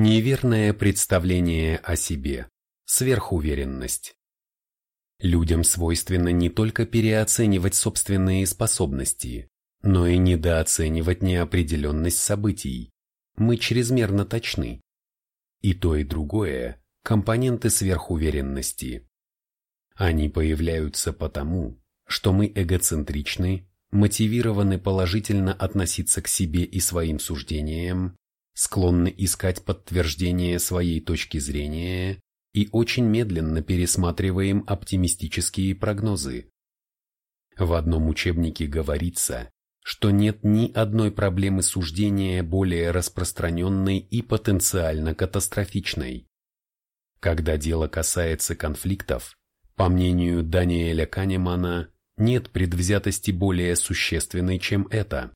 Неверное представление о себе, сверхуверенность. Людям свойственно не только переоценивать собственные способности, но и недооценивать неопределенность событий. Мы чрезмерно точны. И то, и другое – компоненты сверхуверенности. Они появляются потому, что мы эгоцентричны, мотивированы положительно относиться к себе и своим суждениям, склонны искать подтверждение своей точки зрения и очень медленно пересматриваем оптимистические прогнозы. В одном учебнике говорится, что нет ни одной проблемы суждения более распространенной и потенциально катастрофичной. Когда дело касается конфликтов, по мнению Даниэля Канемана, нет предвзятости более существенной, чем это.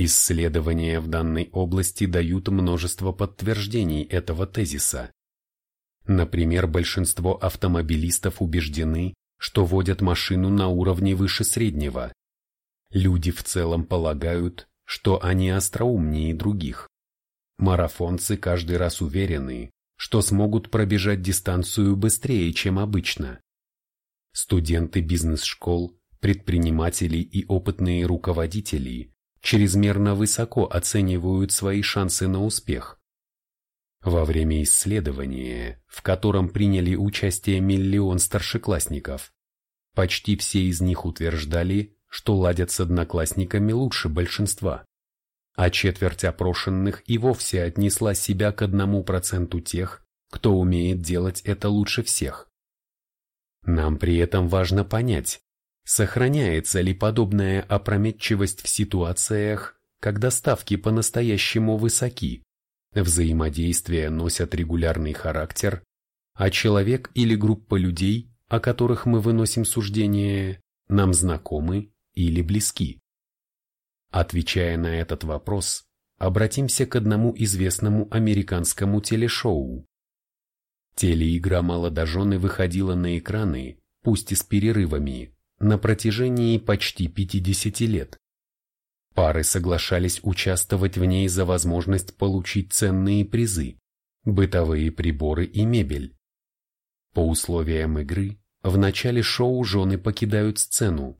Исследования в данной области дают множество подтверждений этого тезиса. Например, большинство автомобилистов убеждены, что водят машину на уровне выше среднего. Люди в целом полагают, что они остроумнее других. Марафонцы каждый раз уверены, что смогут пробежать дистанцию быстрее, чем обычно. Студенты бизнес-школ, предприниматели и опытные руководители чрезмерно высоко оценивают свои шансы на успех. Во время исследования, в котором приняли участие миллион старшеклассников, почти все из них утверждали, что ладят с одноклассниками лучше большинства а четверть опрошенных и вовсе отнесла себя к одному проценту тех, кто умеет делать это лучше всех. Нам при этом важно понять, сохраняется ли подобная опрометчивость в ситуациях, когда ставки по-настоящему высоки, взаимодействия носят регулярный характер, а человек или группа людей, о которых мы выносим суждение, нам знакомы или близки. Отвечая на этот вопрос, обратимся к одному известному американскому телешоу. Телеигра «Молодожены» выходила на экраны, пусть и с перерывами, на протяжении почти 50 лет. Пары соглашались участвовать в ней за возможность получить ценные призы, бытовые приборы и мебель. По условиям игры, в начале шоу жены покидают сцену,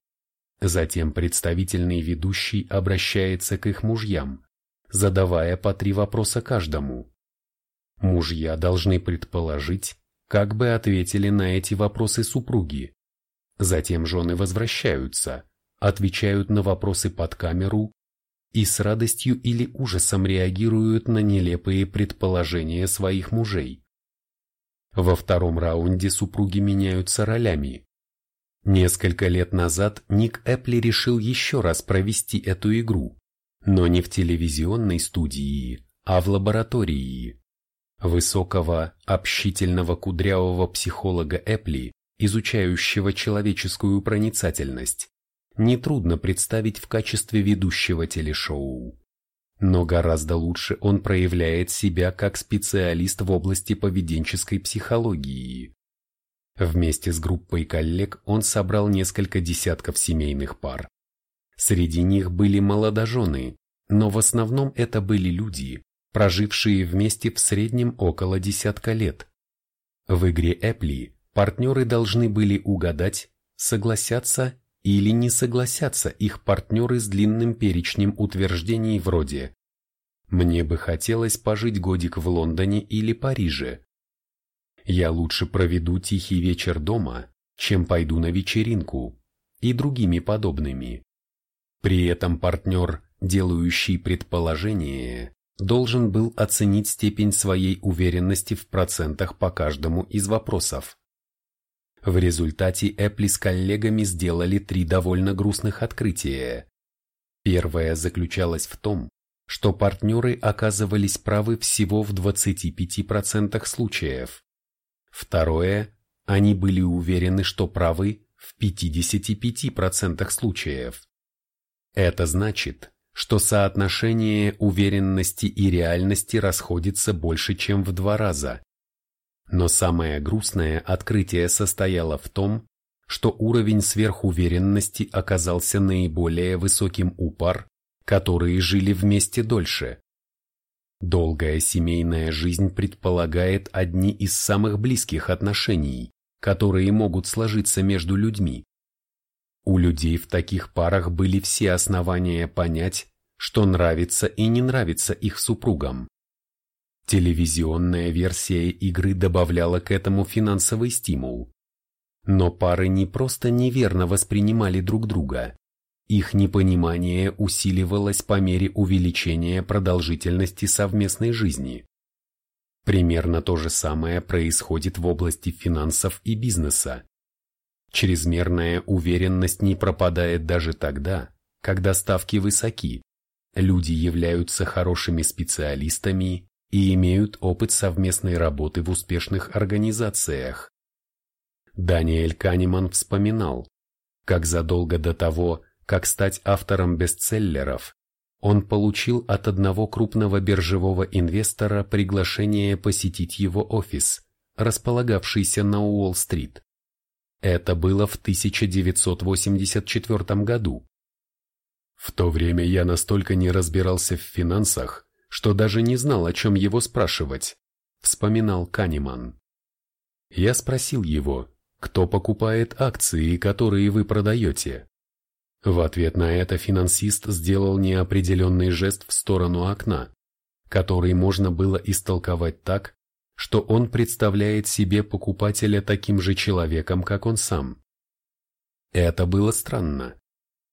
Затем представительный ведущий обращается к их мужьям, задавая по три вопроса каждому. Мужья должны предположить, как бы ответили на эти вопросы супруги. Затем жены возвращаются, отвечают на вопросы под камеру и с радостью или ужасом реагируют на нелепые предположения своих мужей. Во втором раунде супруги меняются ролями. Несколько лет назад Ник Эпли решил еще раз провести эту игру, но не в телевизионной студии, а в лаборатории. Высокого, общительного кудрявого психолога Эпли, изучающего человеческую проницательность, нетрудно представить в качестве ведущего телешоу. Но гораздо лучше он проявляет себя как специалист в области поведенческой психологии. Вместе с группой коллег он собрал несколько десятков семейных пар. Среди них были молодожены, но в основном это были люди, прожившие вместе в среднем около десятка лет. В игре Эпли партнеры должны были угадать, согласятся или не согласятся их партнеры с длинным перечнем утверждений вроде «Мне бы хотелось пожить годик в Лондоне или Париже», я лучше проведу тихий вечер дома, чем пойду на вечеринку, и другими подобными. При этом партнер, делающий предположение, должен был оценить степень своей уверенности в процентах по каждому из вопросов. В результате Эпли с коллегами сделали три довольно грустных открытия. Первое заключалось в том, что партнеры оказывались правы всего в 25% случаев. Второе, они были уверены, что правы в 55% случаев. Это значит, что соотношение уверенности и реальности расходится больше, чем в два раза. Но самое грустное открытие состояло в том, что уровень сверхуверенности оказался наиболее высоким у пар, которые жили вместе дольше. Долгая семейная жизнь предполагает одни из самых близких отношений, которые могут сложиться между людьми. У людей в таких парах были все основания понять, что нравится и не нравится их супругам. Телевизионная версия игры добавляла к этому финансовый стимул. Но пары не просто неверно воспринимали друг друга, их непонимание усиливалось по мере увеличения продолжительности совместной жизни. Примерно то же самое происходит в области финансов и бизнеса. Чрезмерная уверенность не пропадает даже тогда, когда ставки высоки. Люди являются хорошими специалистами и имеют опыт совместной работы в успешных организациях. Даниэль Канеман вспоминал, как задолго до того, как стать автором бестселлеров, он получил от одного крупного биржевого инвестора приглашение посетить его офис, располагавшийся на Уолл-стрит. Это было в 1984 году. В то время я настолько не разбирался в финансах, что даже не знал, о чем его спрашивать, вспоминал Канеман. Я спросил его, кто покупает акции, которые вы продаете. В ответ на это финансист сделал неопределенный жест в сторону окна, который можно было истолковать так, что он представляет себе покупателя таким же человеком, как он сам. Это было странно,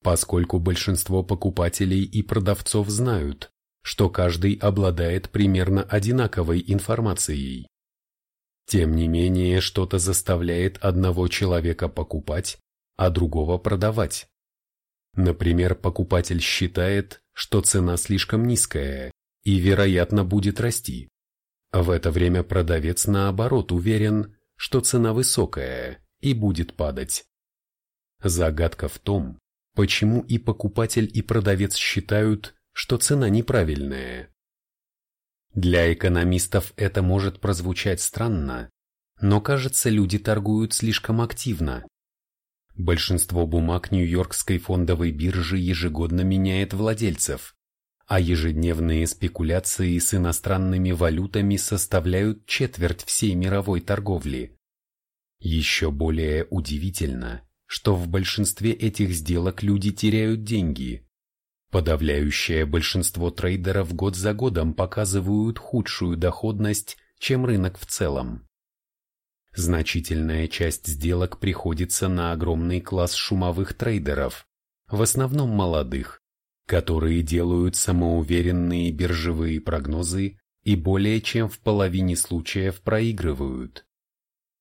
поскольку большинство покупателей и продавцов знают, что каждый обладает примерно одинаковой информацией. Тем не менее, что-то заставляет одного человека покупать, а другого продавать. Например, покупатель считает, что цена слишком низкая и, вероятно, будет расти. В это время продавец, наоборот, уверен, что цена высокая и будет падать. Загадка в том, почему и покупатель, и продавец считают, что цена неправильная. Для экономистов это может прозвучать странно, но кажется, люди торгуют слишком активно, Большинство бумаг Нью-Йоркской фондовой биржи ежегодно меняет владельцев, а ежедневные спекуляции с иностранными валютами составляют четверть всей мировой торговли. Еще более удивительно, что в большинстве этих сделок люди теряют деньги. Подавляющее большинство трейдеров год за годом показывают худшую доходность, чем рынок в целом. Значительная часть сделок приходится на огромный класс шумовых трейдеров, в основном молодых, которые делают самоуверенные биржевые прогнозы и более чем в половине случаев проигрывают.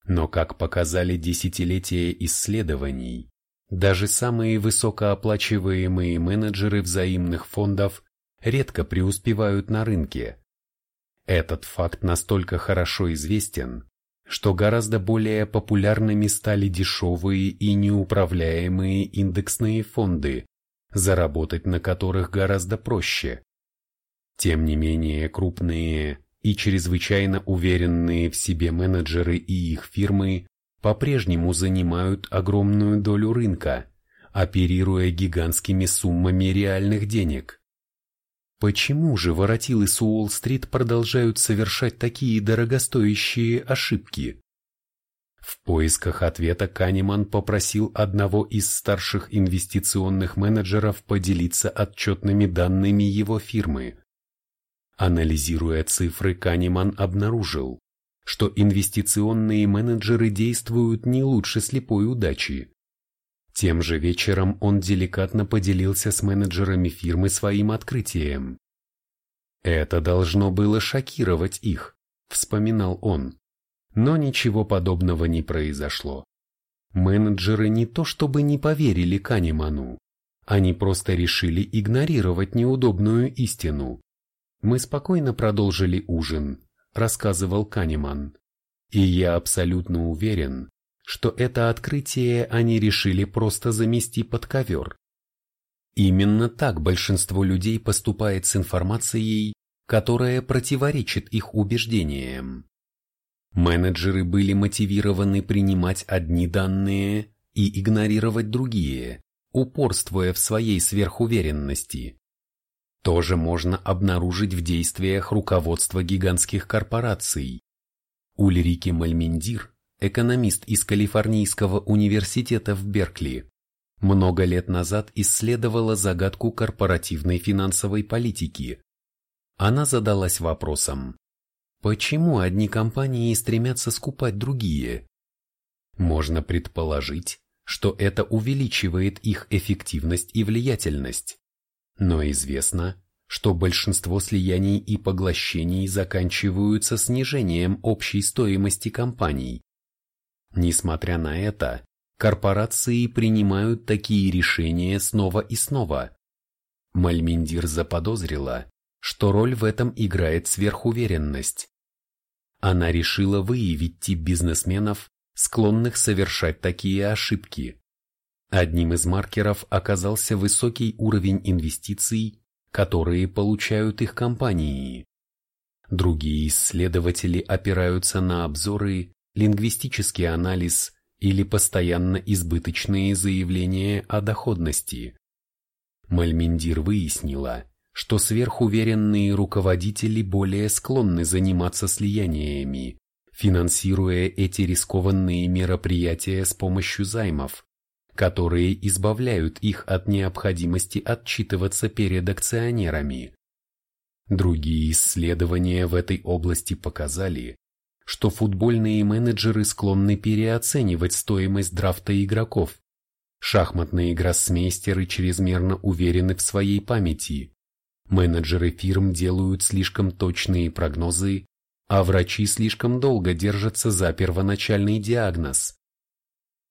Но как показали десятилетия исследований, даже самые высокооплачиваемые менеджеры взаимных фондов редко преуспевают на рынке. Этот факт настолько хорошо известен, что гораздо более популярными стали дешевые и неуправляемые индексные фонды, заработать на которых гораздо проще. Тем не менее, крупные и чрезвычайно уверенные в себе менеджеры и их фирмы по-прежнему занимают огромную долю рынка, оперируя гигантскими суммами реальных денег. Почему же воротилы с Уолл-стрит продолжают совершать такие дорогостоящие ошибки? В поисках ответа Канеман попросил одного из старших инвестиционных менеджеров поделиться отчетными данными его фирмы. Анализируя цифры, Канеман обнаружил, что инвестиционные менеджеры действуют не лучше слепой удачи. Тем же вечером он деликатно поделился с менеджерами фирмы своим открытием. «Это должно было шокировать их», — вспоминал он. Но ничего подобного не произошло. Менеджеры не то чтобы не поверили Канеману, они просто решили игнорировать неудобную истину. «Мы спокойно продолжили ужин», — рассказывал Канеман. «И я абсолютно уверен, что это открытие они решили просто замести под ковер. Именно так большинство людей поступает с информацией, которая противоречит их убеждениям. Менеджеры были мотивированы принимать одни данные и игнорировать другие, упорствуя в своей сверхуверенности. Тоже можно обнаружить в действиях руководства гигантских корпораций. Ульрике Мальминдир, экономист из Калифорнийского университета в Беркли, много лет назад исследовала загадку корпоративной финансовой политики. Она задалась вопросом, почему одни компании стремятся скупать другие? Можно предположить, что это увеличивает их эффективность и влиятельность. Но известно, что большинство слияний и поглощений заканчиваются снижением общей стоимости компаний. Несмотря на это, корпорации принимают такие решения снова и снова. Мальминдир заподозрила, что роль в этом играет сверхуверенность. Она решила выявить тип бизнесменов, склонных совершать такие ошибки. Одним из маркеров оказался высокий уровень инвестиций, которые получают их компании. Другие исследователи опираются на обзоры, лингвистический анализ или постоянно избыточные заявления о доходности. Мальминдир выяснила, что сверхуверенные руководители более склонны заниматься слияниями, финансируя эти рискованные мероприятия с помощью займов, которые избавляют их от необходимости отчитываться перед акционерами. Другие исследования в этой области показали, что футбольные менеджеры склонны переоценивать стоимость драфта игроков. Шахматные гроссмейстеры чрезмерно уверены в своей памяти. Менеджеры фирм делают слишком точные прогнозы а врачи слишком долго держатся за первоначальный диагноз.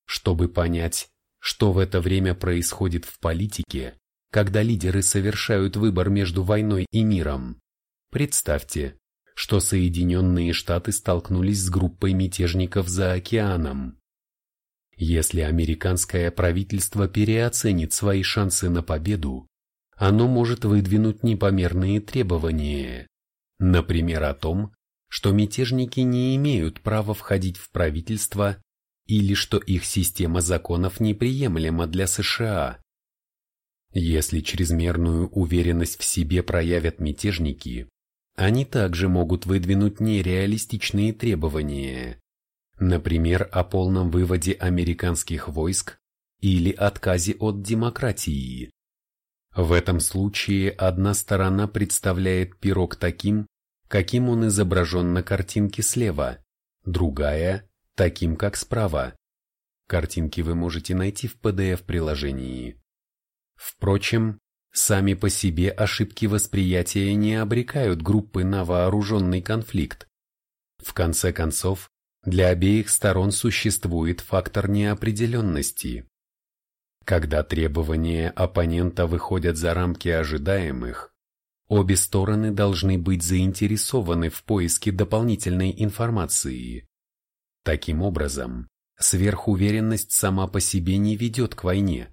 Чтобы понять, что в это время происходит в политике, когда лидеры совершают выбор между войной и миром, представьте, что Соединенные Штаты столкнулись с группой мятежников за океаном. Если американское правительство переоценит свои шансы на победу, оно может выдвинуть непомерные требования, например, о том, что мятежники не имеют права входить в правительство или что их система законов неприемлема для США. Если чрезмерную уверенность в себе проявят мятежники, они также могут выдвинуть нереалистичные требования, например, о полном выводе американских войск или отказе от демократии. В этом случае одна сторона представляет пирог таким, каким он изображен на картинке слева, другая – таким, как справа. Картинки вы можете найти в PDF-приложении. Впрочем, сами по себе ошибки восприятия не обрекают группы на вооруженный конфликт. В конце концов, для обеих сторон существует фактор неопределенности. Когда требования оппонента выходят за рамки ожидаемых, Обе стороны должны быть заинтересованы в поиске дополнительной информации. Таким образом, сверхуверенность сама по себе не ведет к войне.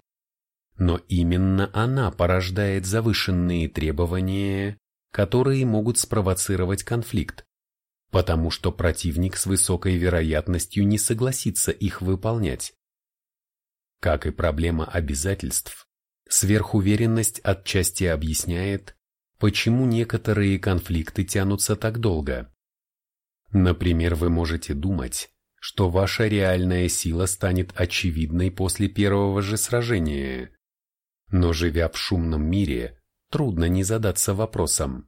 Но именно она порождает завышенные требования, которые могут спровоцировать конфликт, потому что противник с высокой вероятностью не согласится их выполнять. Как и проблема обязательств, сверхуверенность отчасти объясняет, почему некоторые конфликты тянутся так долго. Например, вы можете думать, что ваша реальная сила станет очевидной после первого же сражения. Но живя в шумном мире, трудно не задаться вопросом.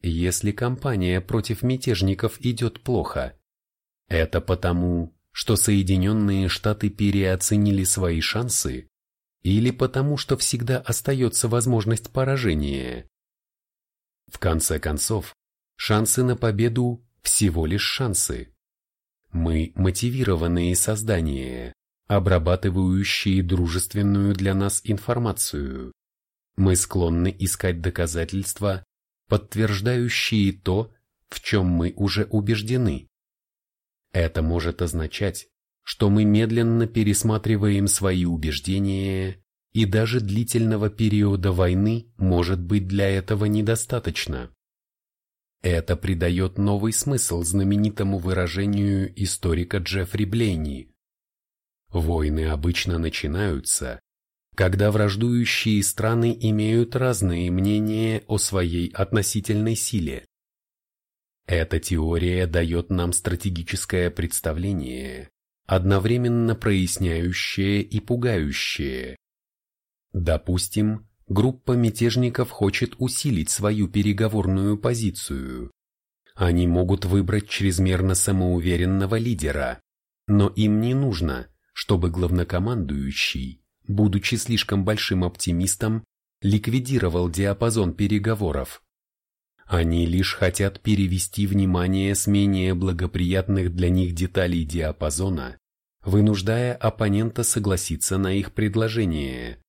Если кампания против мятежников идет плохо, это потому, что Соединенные Штаты переоценили свои шансы, или потому, что всегда остается возможность поражения. В конце концов, шансы на победу – всего лишь шансы. Мы – мотивированные создания, обрабатывающие дружественную для нас информацию. Мы склонны искать доказательства, подтверждающие то, в чем мы уже убеждены. Это может означать, что мы медленно пересматриваем свои убеждения и даже длительного периода войны может быть для этого недостаточно. Это придает новый смысл знаменитому выражению историка Джеффри Блейни. Войны обычно начинаются, когда враждующие страны имеют разные мнения о своей относительной силе. Эта теория дает нам стратегическое представление, одновременно проясняющее и пугающее. Допустим, группа мятежников хочет усилить свою переговорную позицию. Они могут выбрать чрезмерно самоуверенного лидера, но им не нужно, чтобы главнокомандующий, будучи слишком большим оптимистом, ликвидировал диапазон переговоров. Они лишь хотят перевести внимание с менее благоприятных для них деталей диапазона, вынуждая оппонента согласиться на их предложение.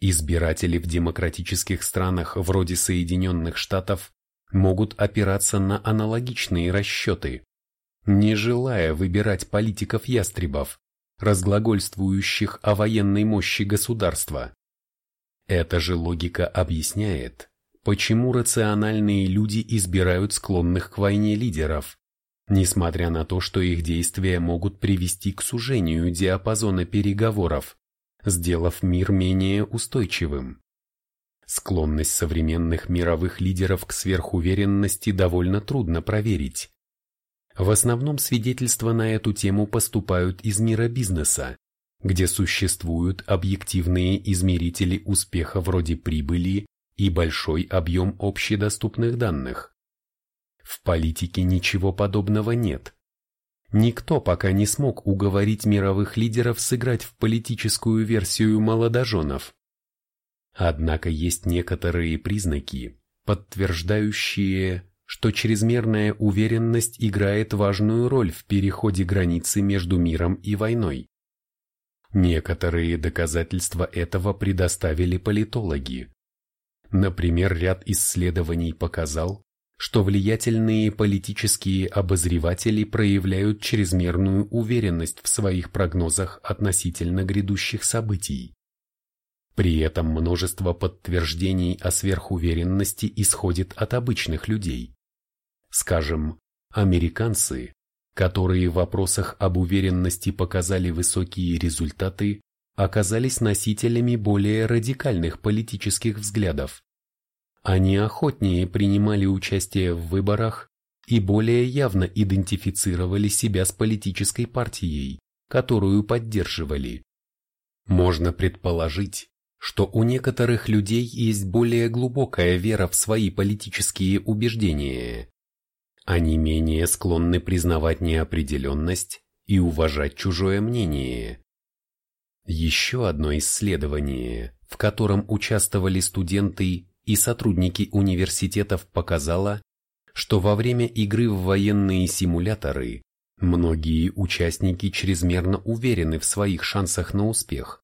Избиратели в демократических странах вроде Соединенных Штатов могут опираться на аналогичные расчеты, не желая выбирать политиков-ястребов, разглагольствующих о военной мощи государства. Эта же логика объясняет, почему рациональные люди избирают склонных к войне лидеров, несмотря на то, что их действия могут привести к сужению диапазона переговоров, сделав мир менее устойчивым. Склонность современных мировых лидеров к сверхуверенности довольно трудно проверить. В основном свидетельства на эту тему поступают из мира бизнеса, где существуют объективные измерители успеха вроде прибыли и большой объем общедоступных данных. В политике ничего подобного нет. Никто пока не смог уговорить мировых лидеров сыграть в политическую версию молодоженов. Однако есть некоторые признаки, подтверждающие, что чрезмерная уверенность играет важную роль в переходе границы между миром и войной. Некоторые доказательства этого предоставили политологи. Например, ряд исследований показал, что влиятельные политические обозреватели проявляют чрезмерную уверенность в своих прогнозах относительно грядущих событий. При этом множество подтверждений о сверхуверенности исходит от обычных людей. Скажем, американцы, которые в вопросах об уверенности показали высокие результаты, оказались носителями более радикальных политических взглядов. Они охотнее принимали участие в выборах и более явно идентифицировали себя с политической партией, которую поддерживали. Можно предположить, что у некоторых людей есть более глубокая вера в свои политические убеждения. Они менее склонны признавать неопределенность и уважать чужое мнение. Еще одно исследование, в котором участвовали студенты и сотрудники университетов показало, что во время игры в военные симуляторы многие участники чрезмерно уверены в своих шансах на успех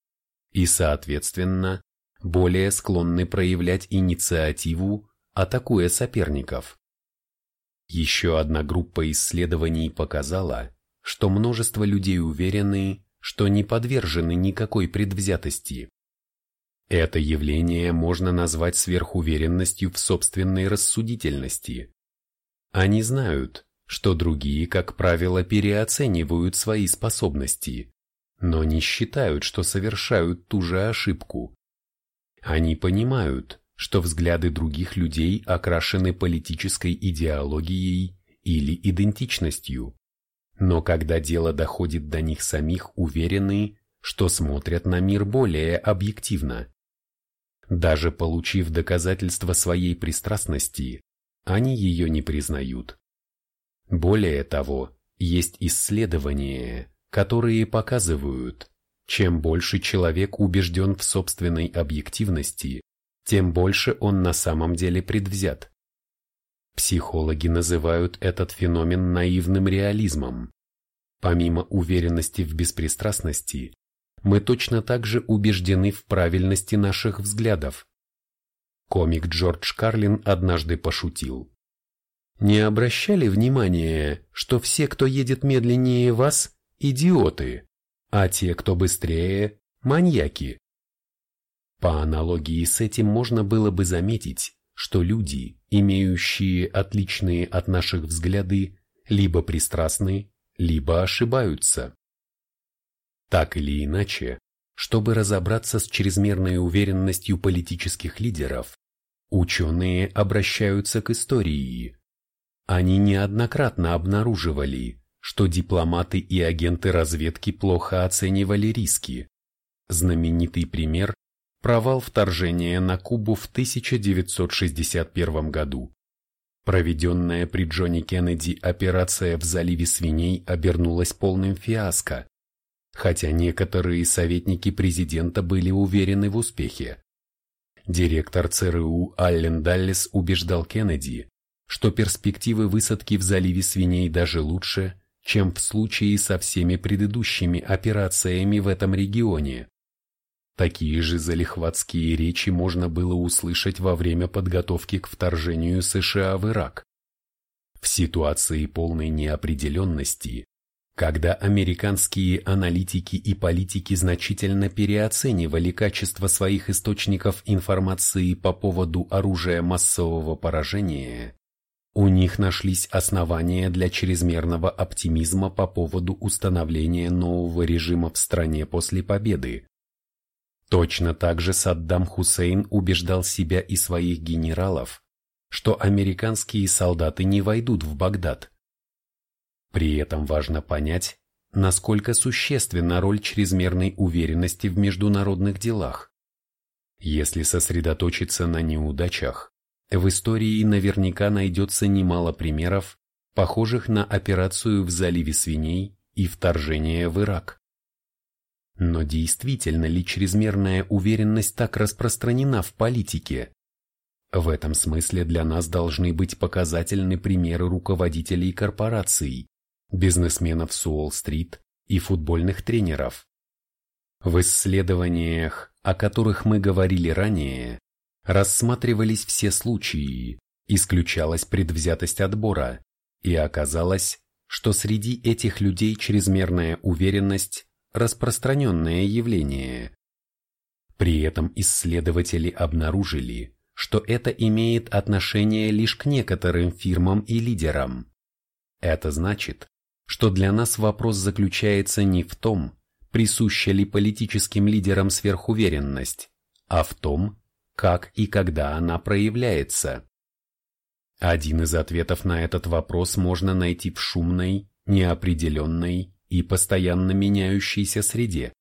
и, соответственно, более склонны проявлять инициативу, атакуя соперников. Еще одна группа исследований показала, что множество людей уверены, что не подвержены никакой предвзятости. Это явление можно назвать сверхуверенностью в собственной рассудительности. Они знают, что другие, как правило, переоценивают свои способности, но не считают, что совершают ту же ошибку. Они понимают, что взгляды других людей окрашены политической идеологией или идентичностью, но когда дело доходит до них самих, уверены, что смотрят на мир более объективно. Даже получив доказательства своей пристрастности, они ее не признают. Более того, есть исследования, которые показывают, чем больше человек убежден в собственной объективности, тем больше он на самом деле предвзят. Психологи называют этот феномен наивным реализмом. Помимо уверенности в беспристрастности, мы точно так же убеждены в правильности наших взглядов. Комик Джордж Карлин однажды пошутил. Не обращали внимания, что все, кто едет медленнее вас, идиоты, а те, кто быстрее, маньяки. По аналогии с этим можно было бы заметить, что люди, имеющие отличные от наших взгляды, либо пристрастны, либо ошибаются. Так или иначе, чтобы разобраться с чрезмерной уверенностью политических лидеров, ученые обращаются к истории. Они неоднократно обнаруживали, что дипломаты и агенты разведки плохо оценивали риски. Знаменитый пример – провал вторжения на Кубу в 1961 году. Проведенная при Джонни Кеннеди операция в заливе свиней обернулась полным фиаско, хотя некоторые советники президента были уверены в успехе. Директор ЦРУ Аллен Даллес убеждал Кеннеди, что перспективы высадки в заливе свиней даже лучше, чем в случае со всеми предыдущими операциями в этом регионе. Такие же залихватские речи можно было услышать во время подготовки к вторжению США в Ирак. В ситуации полной неопределенности, когда американские аналитики и политики значительно переоценивали качество своих источников информации по поводу оружия массового поражения, у них нашлись основания для чрезмерного оптимизма по поводу установления нового режима в стране после победы. Точно так же Саддам Хусейн убеждал себя и своих генералов, что американские солдаты не войдут в Багдад. При этом важно понять, насколько существенна роль чрезмерной уверенности в международных делах. Если сосредоточиться на неудачах, в истории наверняка найдется немало примеров, похожих на операцию в заливе свиней и вторжение в Ирак. Но действительно ли чрезмерная уверенность так распространена в политике? В этом смысле для нас должны быть показательны примеры руководителей корпораций, бизнесменов с Уолл-стрит и футбольных тренеров. В исследованиях, о которых мы говорили ранее, рассматривались все случаи, исключалась предвзятость отбора, и оказалось, что среди этих людей чрезмерная уверенность распространенное явление. При этом исследователи обнаружили, что это имеет отношение лишь к некоторым фирмам и лидерам. Это значит, что для нас вопрос заключается не в том, присуща ли политическим лидерам сверхуверенность, а в том, как и когда она проявляется. Один из ответов на этот вопрос можно найти в шумной, неопределенной и постоянно меняющейся среде.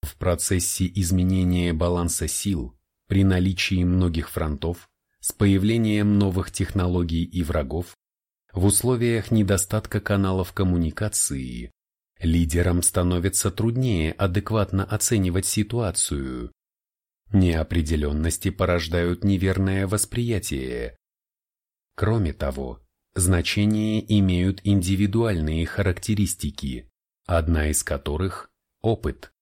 В процессе изменения баланса сил, при наличии многих фронтов, с появлением новых технологий и врагов, в условиях недостатка каналов коммуникации, лидерам становится труднее адекватно оценивать ситуацию. Неопределенности порождают неверное восприятие. Кроме того, значение имеют индивидуальные характеристики, одна из которых – опыт.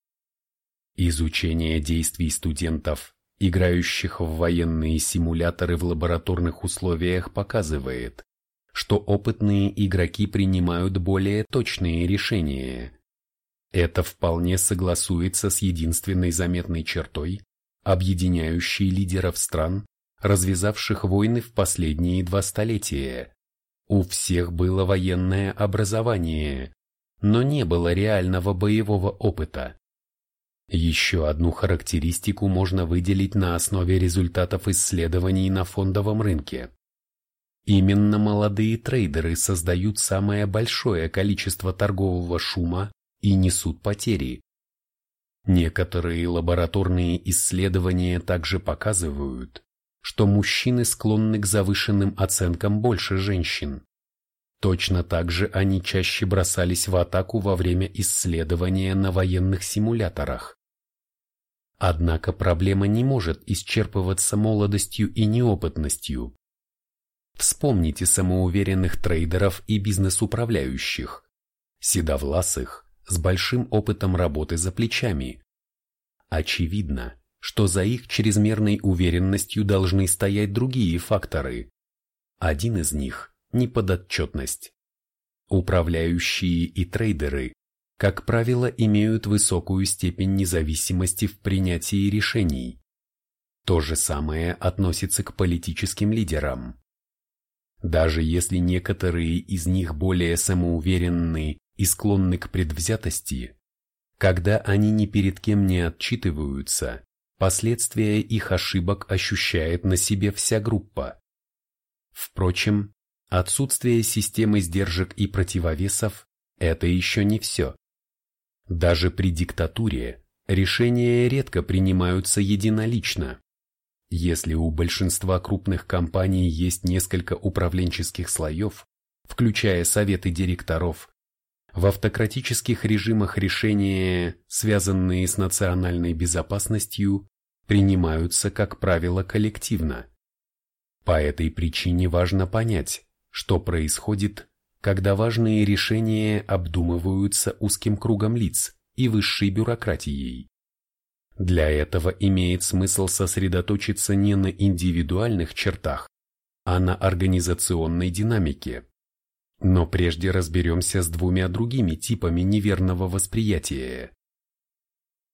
Изучение действий студентов, играющих в военные симуляторы в лабораторных условиях, показывает, что опытные игроки принимают более точные решения. Это вполне согласуется с единственной заметной чертой, объединяющей лидеров стран, развязавших войны в последние два столетия. У всех было военное образование, но не было реального боевого опыта. Еще одну характеристику можно выделить на основе результатов исследований на фондовом рынке. Именно молодые трейдеры создают самое большое количество торгового шума и несут потери. Некоторые лабораторные исследования также показывают, что мужчины склонны к завышенным оценкам больше женщин. Точно так же они чаще бросались в атаку во время исследования на военных симуляторах. Однако проблема не может исчерпываться молодостью и неопытностью. Вспомните самоуверенных трейдеров и бизнес-управляющих, седовласых, с большим опытом работы за плечами. Очевидно, что за их чрезмерной уверенностью должны стоять другие факторы. Один из них неподотчетность. Управляющие и трейдеры, как правило, имеют высокую степень независимости в принятии решений. То же самое относится к политическим лидерам. Даже если некоторые из них более самоуверенны и склонны к предвзятости, Когда они ни перед кем не отчитываются, последствия их ошибок ощущает на себе вся группа. Впрочем, отсутствие системы сдержек и противовесов – это еще не все. Даже при диктатуре решения редко принимаются единолично. Если у большинства крупных компаний есть несколько управленческих слоев, включая советы директоров, в автократических режимах решения, связанные с национальной безопасностью, принимаются, как правило, коллективно. По этой причине важно понять, что происходит, когда важные решения обдумываются узким кругом лиц и высшей бюрократией. Для этого имеет смысл сосредоточиться не на индивидуальных чертах, а на организационной динамике. Но прежде разберемся с двумя другими типами неверного восприятия.